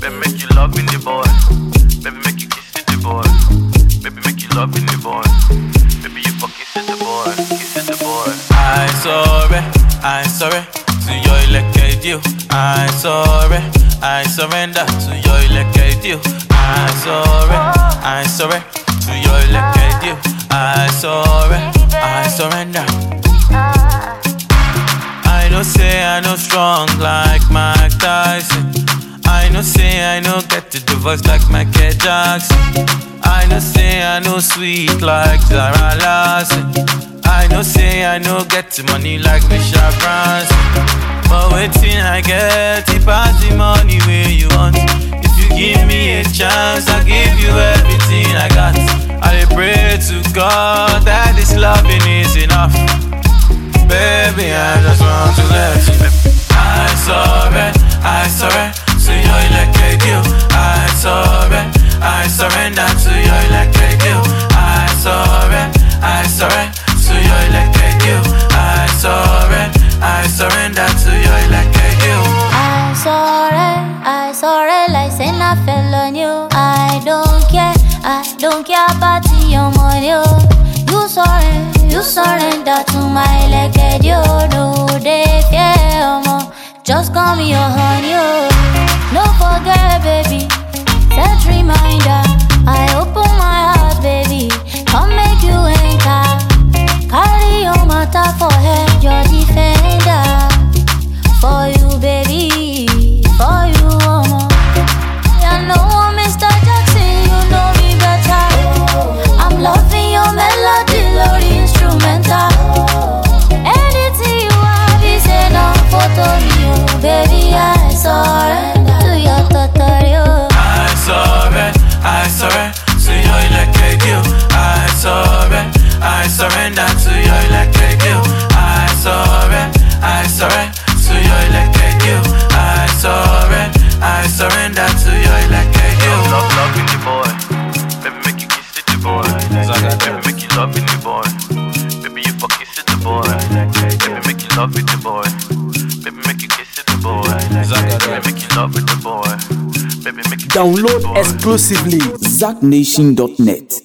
Baby, make you love in the boy. Baby, make you kiss in the boy. Baby, make you love in the boy. Baby, you fuck kiss the boy. Kiss the boy. I'm sorry, I'm sorry to your elected you. I'm sorry, I surrender to your elected you. I'm sorry, I'm sorry to your elected you. I'm sorry, I surrender. I don't say I no strong like my guy voice like Michael Jackson. I know say I know sweet like Zara Larsson. I know say I know get money like Michelle Branson. But waiting I get it pass the your money. oh. You sorry, you surrender to my leg, you know they fear more. Just call me your honey, oh. Download exclusively zacnation.net.